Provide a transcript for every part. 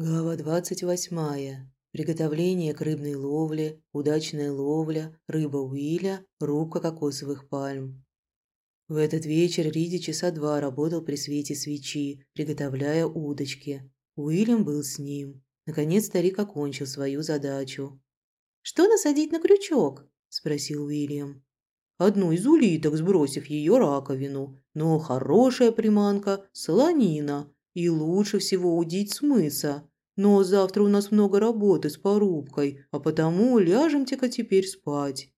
Глава 28. Приготовление к рыбной ловле, удачная ловля, рыба Уиля, рубка кокосовых пальм. В этот вечер Риди часа два работал при свете свечи, приготовляя удочки. Уильям был с ним. Наконец старик окончил свою задачу. «Что насадить на крючок?» – спросил Уильям. «Одну из улиток, сбросив ее раковину. Но хорошая приманка – солонина. И лучше всего удить с мыса. Но завтра у нас много работы с порубкой, а потому ляжемте-ка теперь спать».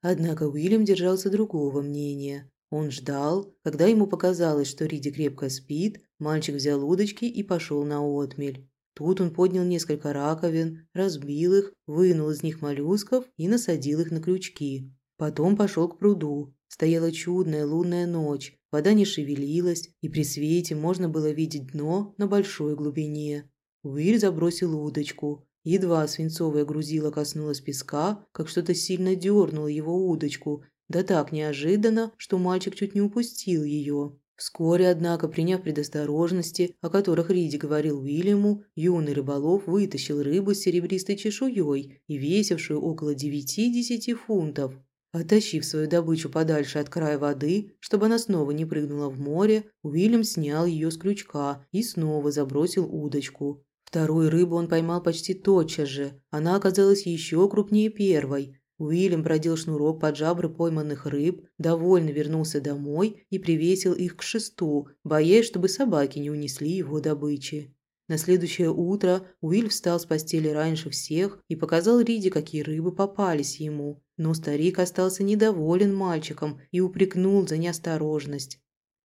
Однако Уильям держался другого мнения. Он ждал, когда ему показалось, что Риди крепко спит, мальчик взял удочки и пошел на отмель. Тут он поднял несколько раковин, разбил их, вынул из них моллюсков и насадил их на крючки. Потом пошел к пруду. Стояла чудная лунная ночь, вода не шевелилась, и при свете можно было видеть дно на большой глубине. Уиль забросил удочку. Едва свинцовое грузило коснулось песка, как что-то сильно дернуло его удочку, да так неожиданно, что мальчик чуть не упустил ее. Вскоре, однако, приняв предосторожности, о которых Риди говорил Уильяму, юный рыболов вытащил рыбу с серебристой чешуей и весившую около 9-10 фунтов. Оттащив свою добычу подальше от края воды, чтобы она снова не прыгнула в море, Уильям снял ее с крючка и снова забросил удочку. Вторую рыбу он поймал почти тотчас же. Она оказалась еще крупнее первой. Уильям продел шнурок под жабры пойманных рыб, довольно вернулся домой и привесил их к шесту, боясь, чтобы собаки не унесли его добычи. На следующее утро Уиль встал с постели раньше всех и показал Риде, какие рыбы попались ему. Но старик остался недоволен мальчиком и упрекнул за неосторожность.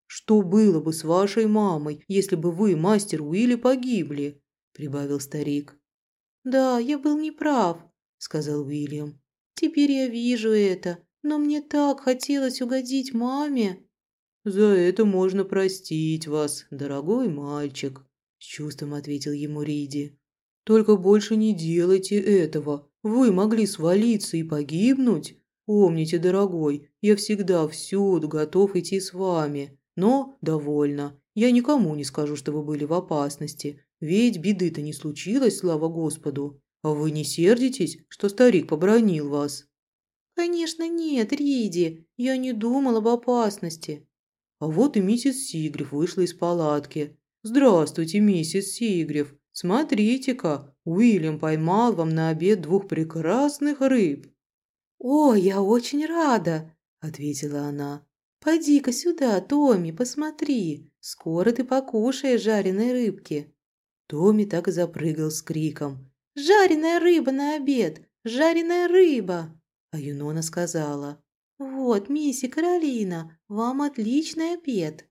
«Что было бы с вашей мамой, если бы вы, мастер Уилли, погибли?» – прибавил старик. «Да, я был неправ», – сказал Уильям. «Теперь я вижу это, но мне так хотелось угодить маме». «За это можно простить вас, дорогой мальчик», – с чувством ответил ему Риди. «Только больше не делайте этого. Вы могли свалиться и погибнуть. Помните, дорогой, я всегда всюду готов идти с вами. Но довольно. Я никому не скажу, что вы были в опасности. Ведь беды-то не случилось, слава Господу. А вы не сердитесь, что старик побронил вас?» «Конечно нет, Риди. Я не думал об опасности». А вот и миссис Сигрев вышла из палатки. «Здравствуйте, миссис Сигрев. Смотрите-ка, Уильям поймал вам на обед двух прекрасных рыб». «О, я очень рада», – ответила она. «Поди-ка сюда, Томми, посмотри. Скоро ты покушаешь жареной рыбки». Томми так и запрыгал с криком. «Жареная рыба на обед! Жареная рыба!» А Юнона сказала. «Вот, мисси Каролина, вам отличный обед!»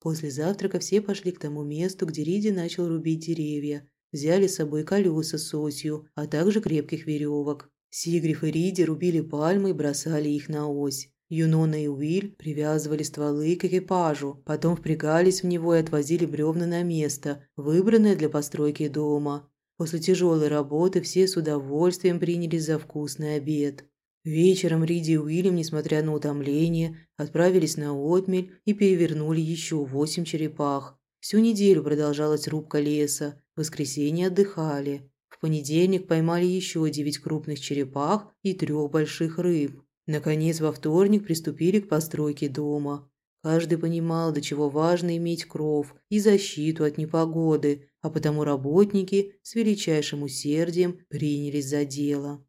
После завтрака все пошли к тому месту, где Риди начал рубить деревья. Взяли с собой колеса с осью, а также крепких веревок. Сигриф и Риди рубили пальмы и бросали их на ось. Юнона и Уиль привязывали стволы к экипажу, потом впрягались в него и отвозили бревна на место, выбранное для постройки дома. После тяжелой работы все с удовольствием принялись за вкусный обед. Вечером Риди и Уильям, несмотря на утомление, отправились на отмель и перевернули еще восемь черепах. Всю неделю продолжалась рубка леса, в воскресенье отдыхали. В понедельник поймали еще девять крупных черепах и трех больших рыб. Наконец, во вторник приступили к постройке дома. Каждый понимал, до чего важно иметь кров и защиту от непогоды, а потому работники с величайшим усердием принялись за дело.